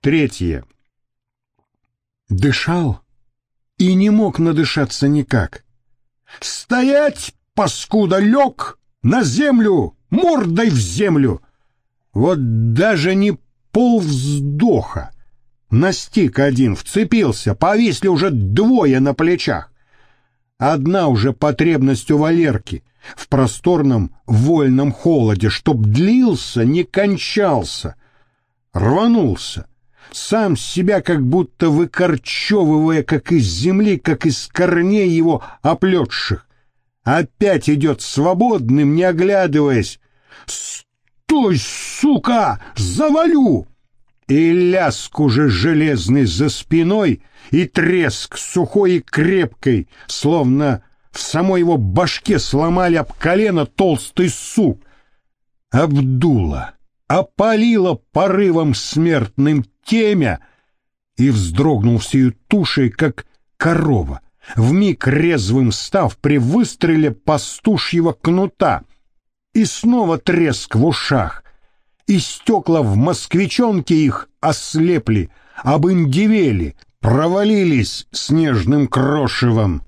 Третье. Дышал и не мог надышаться никак. «Стоять, паскуда, лег на землю, мордой в землю!» Вот даже не полвздоха. Настиг один, вцепился, повисли уже двое на плечах. Одна уже потребность у Валерки в просторном вольном холоде, чтоб длился, не кончался. Рванулся, сам себя как будто выкорчевывая, как из земли, как из корней его оплетших. Опять идет свободным, не оглядываясь. «Стой, сука! Завалю!» И ляск уже железный за спиной, и треск сухой и крепкой, словно в самой его башке сломали об колено толстый сук. Обдуло, опалило порывом смертным темя и вздрогнул всею тушей, как корова, вмиг резвым став при выстреле пастушьего кнута. И снова треск в ушах, и стекла в москвичонке их ослепли, обындевели, провалились снежным крошевом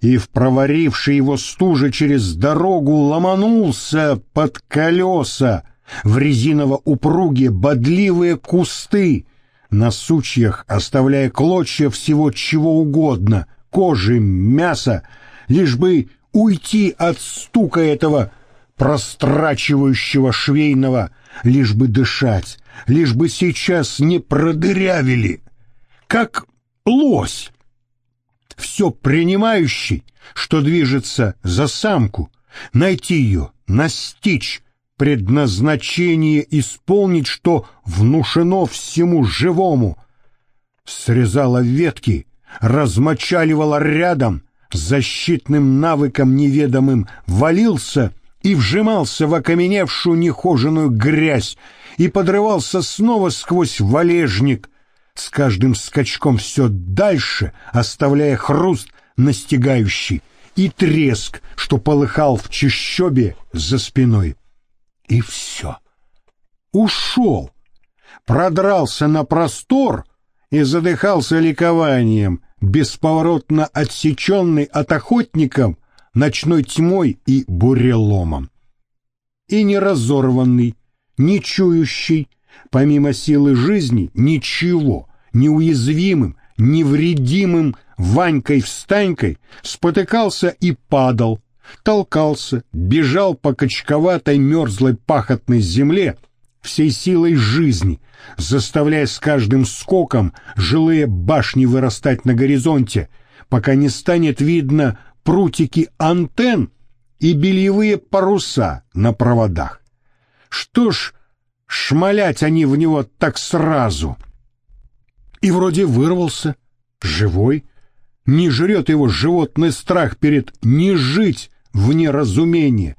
и в проваривший его стуже через дорогу ломанулся под колеса, в резиново упруге бодливые кусты, на сучьях оставляя клочья всего чего угодно, кожи, мяса, лишь бы уйти от стука этого прострачивающего швейного, лишь бы дышать, лишь бы сейчас не продырявили, как лось, все принимающий, что движется за самку, найти ее, настичь, предназначение исполнить, что внушено всему живому. Срезала ветки, размочаливала рядом, защитным навыком неведомым валился и вжимался в окаменевшую нехоженную грязь и подрывался снова сквозь валежник, с каждым скачком все дальше, оставляя хруст настигающий и треск, что полыхал в чащобе за спиной. И все. Ушел. Продрался на простор и задыхался ликованием, бесповоротно отсеченный от охотников ночной тьмой и буреломом. И не разорванный, не чующий, помимо силы жизни, ничего, неуязвимым, невредимым Ванькой-встанькой спотыкался и падал, толкался, бежал по качковатой мерзлой пахотной земле всей силой жизни, заставляя с каждым скоком жилые башни вырастать на горизонте, пока не станет видно прутики антенн и бельевые паруса на проводах. Что ж, шмалять они в него так сразу. И вроде вырвался, живой, не жрет его животный страх перед «не жить» вне разумения,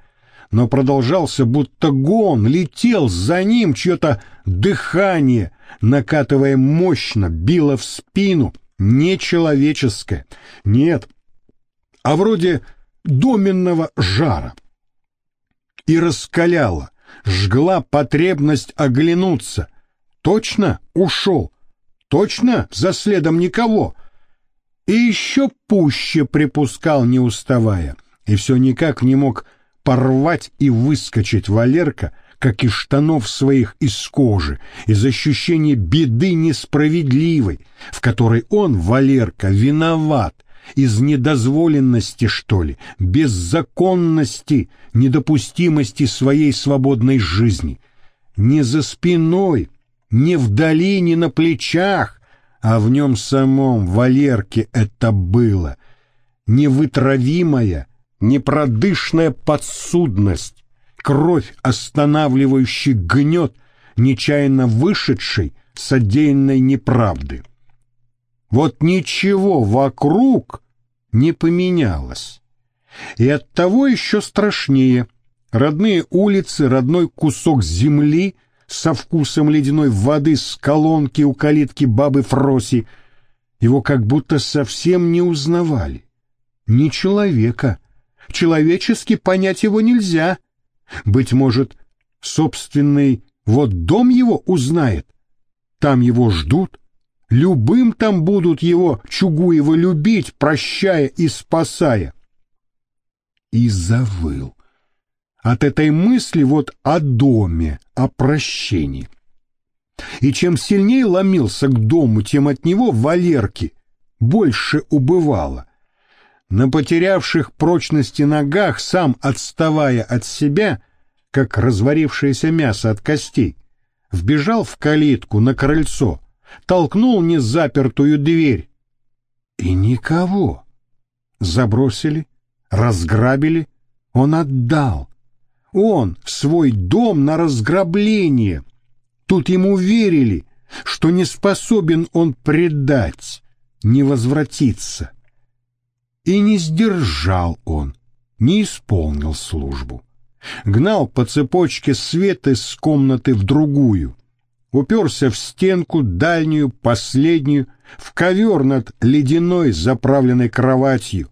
но продолжался будто гон, летел за ним чье-то дыхание, накатывая мощно, било в спину, нечеловеческое, нет, а вроде доменного жара. И раскаляла, жгла потребность оглянуться. Точно ушел, точно за следом никого — и еще пуще припускал, не уставая, и все никак не мог порвать и выскочить Валерка, как из штанов своих из кожи, из ощущения беды несправедливой, в которой он, Валерка, виноват, из недозволенности, что ли, беззаконности, недопустимости своей свободной жизни. Не за спиной, не вдали, не на плечах, а в нем самом, Валерке, это было. Невытравимая, непродышная подсудность, кровь, останавливающий гнет, нечаянно вышедшей содеянной неправды. Вот ничего вокруг не поменялось. И оттого еще страшнее. Родные улицы, родной кусок земли — со вкусом ледяной воды с колонки у калитки бабы Фроси. Его как будто совсем не узнавали. Не человека. Человечески понять его нельзя. Быть может, собственный вот дом его узнает. там его ждут, любым там будут его Чугуева любить, прощая и спасая. И завыл. От этой мысли вот о доме, о прощении. И чем сильнее ломился к дому, тем от него Валерки больше убывало. На потерявших прочности ногах, сам отставая от себя, как разварившееся мясо от костей, вбежал в калитку на крыльцо, толкнул незапертую дверь. И никого. Забросили, разграбили, он отдал. Он свой дом на разграбление. Тут ему верили, что не способен он предать, не возвратиться. И не сдержал он, не исполнил службу гнал по цепочке свет из комнаты в другую, уперся в стенку дальнюю, последнюю, в ковер над ледяной заправленной кроватью.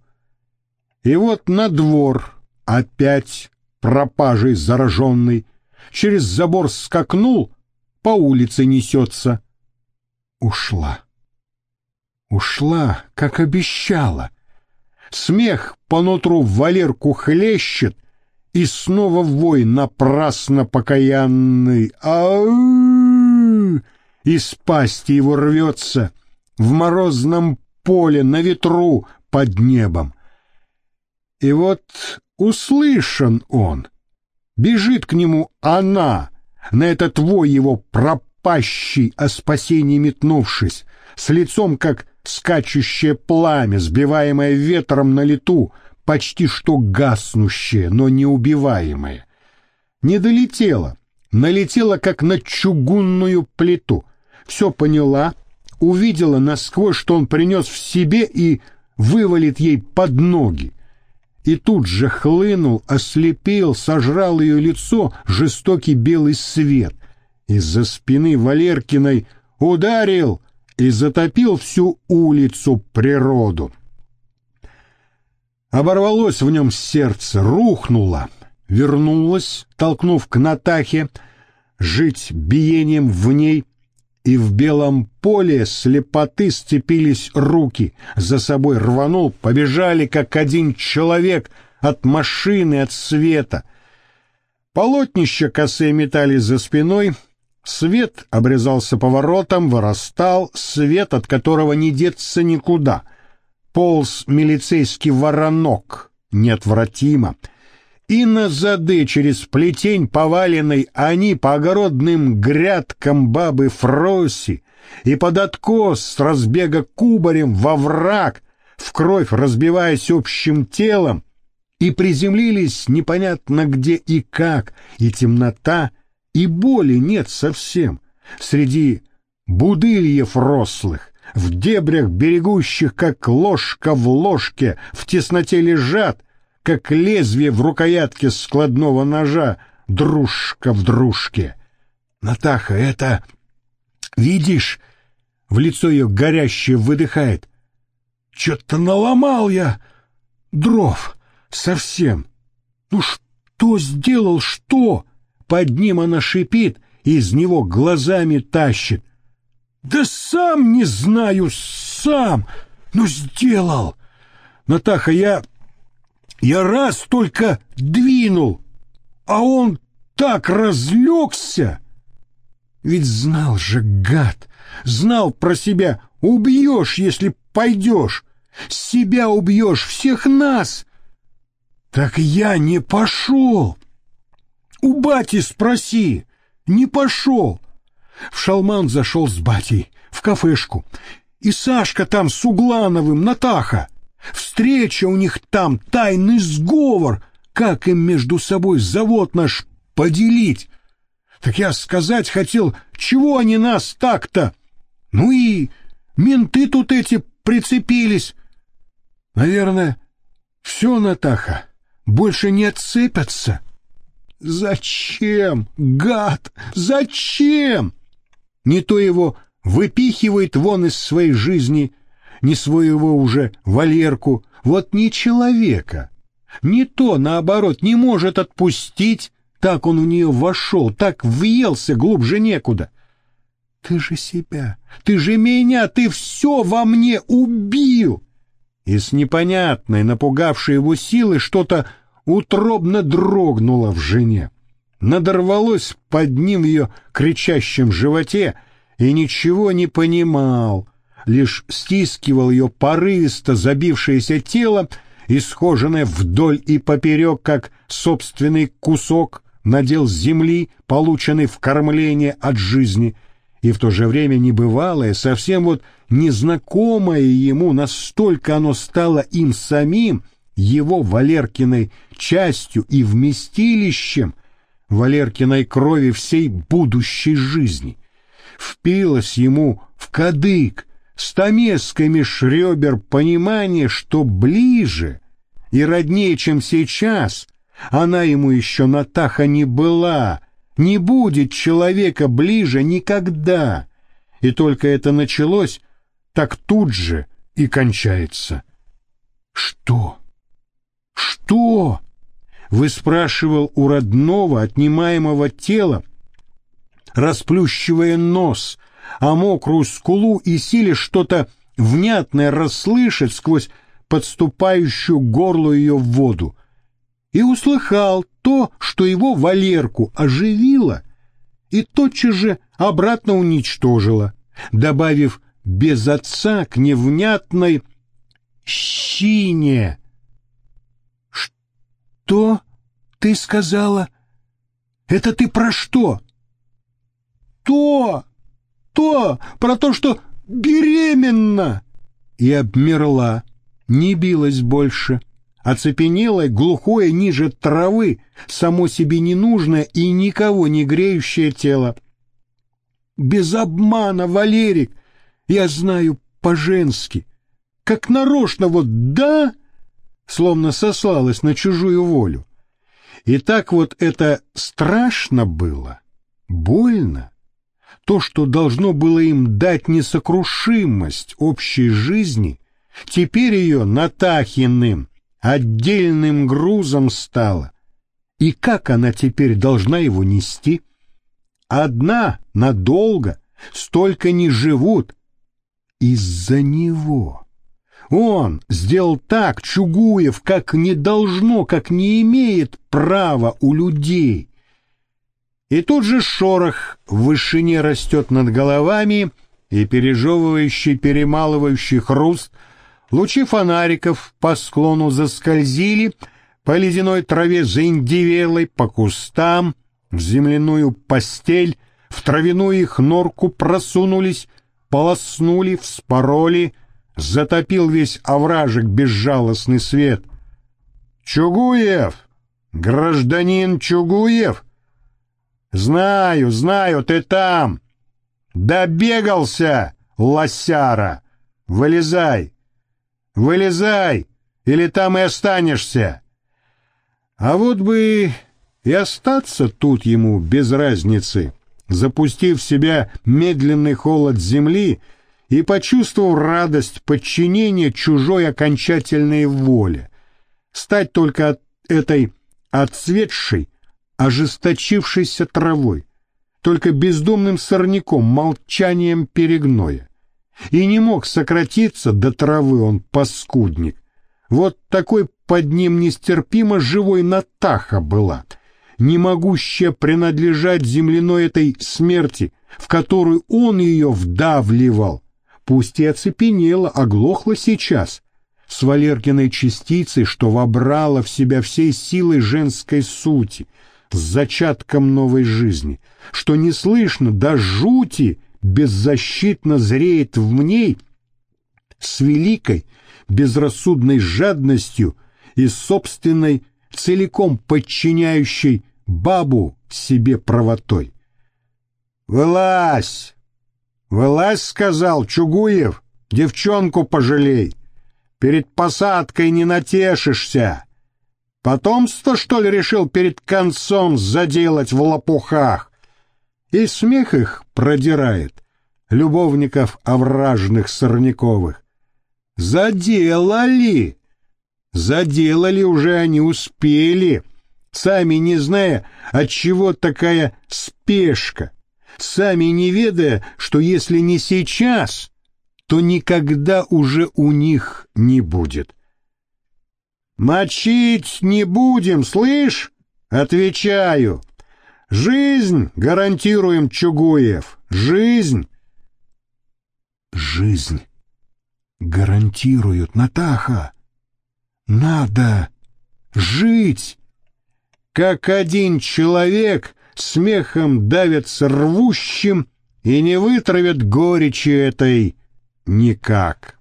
И вот на двор опять пропажей зараженный, через забор скакнул, по улице несется. Ушла. Ушла, как обещала. Смех по нутру Валерку хлещет, и снова вой напрасно покаянный. Ау! Из пасти его рвется в морозном поле, на ветру, под небом. И вот услышан он. Бежит к нему она, на этот вой его пропащий, о спасении метнувшись, с лицом, как скачущее пламя, сбиваемое ветром на лету, почти что гаснущее, но неубиваемое. Не долетела, налетела, как на чугунную плиту. Все поняла, увидела насквозь, что он принес в себе и вывалит ей под ноги. И тут же хлынул, ослепил, сожрал ее лицо жестокий белый свет. Из-за спины Валеркиной ударил и затопил всю улицу природу. Оборвалось в нем сердце, рухнуло, вернулось, толкнув к Натахе, жить биением в ней, и в белом поле слепоты сцепились руки, за собой рванул, побежали, как один человек, от машины, от света. Полотнища косые метались за спиной, свет обрезался поворотом, вырастал, свет, от которого не деться никуда — полз милицейский воронок, неотвратимо. И на зады через плетень поваленной они по огородным грядкам бабы Фроси и под откос с разбега кубарем во враг, в кровь разбиваясь общим телом, и приземлились непонятно где и как, и темнота, и боли нет совсем. Среди будыльев рослых, в дебрях берегущих, как ложка в ложке, в тесноте лежат, как лезвие в рукоятке складного ножа, дружка в дружке. Натаха, это... Видишь? В лицо ее горящее выдыхает. Че-то наломал я дров совсем. Ну что сделал, что? Под ним она шипит, из него глазами тащит. Да сам не знаю, сам, но сделал. Натаха, я... Я раз только двинул, а он так разлегся. Ведь знал же, гад, знал про себя, убьешь, если пойдешь, себя убьешь, всех нас. Так я не пошел. У бати спроси, не пошел. В шалман зашел с батей, в кафешку. И Сашка там с Углановым, Натаха. Встреча у них там, тайный сговор. Как им между собой завод наш поделить? Так я сказать хотел, чего они нас так-то? Ну и менты тут эти прицепились. Наверное, все, Натаха, больше не отцепятся. Зачем, гад, зачем? Не то его выпихивает вон из своей жизни, не своего уже Валерку, вот не человека. Не то, наоборот, не может отпустить, так он в нее вошел, так въелся глубже некуда. Ты же себя, ты же меня, ты все во мне убил!» И с непонятной, напугавшей его силой что-то утробно дрогнуло в жене. Надорвалось под ним ее кричащем животе и ничего не понимал, лишь стискивал ее порывисто забившееся тело, исхоженное вдоль и поперек, как собственный кусок надел земли, полученный в кормление от жизни, и в то же время небывалое, совсем вот незнакомое ему, настолько оно стало им самим, его Валеркиной частью и вместилищем Валеркиной крови всей будущей жизни. Впилось ему в кадык, стамеской меж ребер понимание, что ближе и роднее, чем сейчас, она ему еще Натаха не была, не будет человека ближе никогда. И только это началось, так тут же и кончается. Что? Что? Вы спрашивал у родного, отнимаемого тела, расплющивая нос, а мокрую скулу и силе что-то внятное расслышать сквозь подступающую горло ее в воду, и услыхал то, что его Валерку оживило и тотчас же обратно уничтожило, добавив без отца к невнятной щине. «Что ты сказала? Это ты про что?» «То!» то, про то, что беременна!» И обмерла, не билась больше, оцепенелая, глухое ниже травы, само себе ненужное и никого не греющее тело. «Без обмана, Валерик, я знаю по-женски, как нарочно вот «да», словно сослалась на чужую волю. И так вот это страшно было, больно, то, что должно было им дать несокрушимость общей жизни, теперь ее Натахиным отдельным грузом стало. И как она теперь должна его нести? Одна, надолго, столько не живут. Из-за него. Он сделал так, Чугуев, как не должно, как не имеет права у людей. И тут же шорох в вышине растет над головами, и пережевывающий, перемалывающий хруст, лучи фонариков по склону заскользили, по ледяной траве заиндивелой, по кустам, в земляную постель, в травяную их норку просунулись, полоснули, вспороли, затопил весь овражек безжалостный свет. «Чугуев! Гражданин Чугуев!» Знаю, знаю, ты там. Добегался, лосяра. Вылезай. Вылезай, или там и останешься. А вот бы и остаться тут ему без разницы, запустив в себя медленный холод земли и почувствовав радость подчинения чужой окончательной воле, стать только этой отцветшей, ожесточившейся травой, только бездумным сорняком, молчанием перегноя. И не мог сократиться до травы он, паскудник. Вот такой под ним нестерпимо живой Натаха была, не могущая принадлежать земляной этой смерти, в которую он ее вдавливал. Пусть и оцепенела, оглохла сейчас, с Валеркиной частицей, что вобрала в себя всей силой женской сути — с зачатком новой жизни, что не слышно до жути беззащитно зреет в ней с великой безрассудной жадностью и собственной целиком подчиняющей бабу себе правотой. «Вылазь! Вылазь!» — сказал Чугуев. «Девчонку пожалей! Перед посадкой не натешишься!» Потомство, что ли, решил перед концом заделать в лопухах? И смех их продирает, любовников овражных сорняковых. Заделали! Заделали уже они успели, сами не зная, от чего такая спешка, сами не ведая, что если не сейчас, то никогда уже у них не будет. «Мочить не будем, слышь?» «Отвечаю. Жизнь гарантируем, Чугуев, жизнь!» «Жизнь гарантируют, Натаха! Надо жить!» Как один человек смехом давится рвущим и не вытравят горечи этой никак.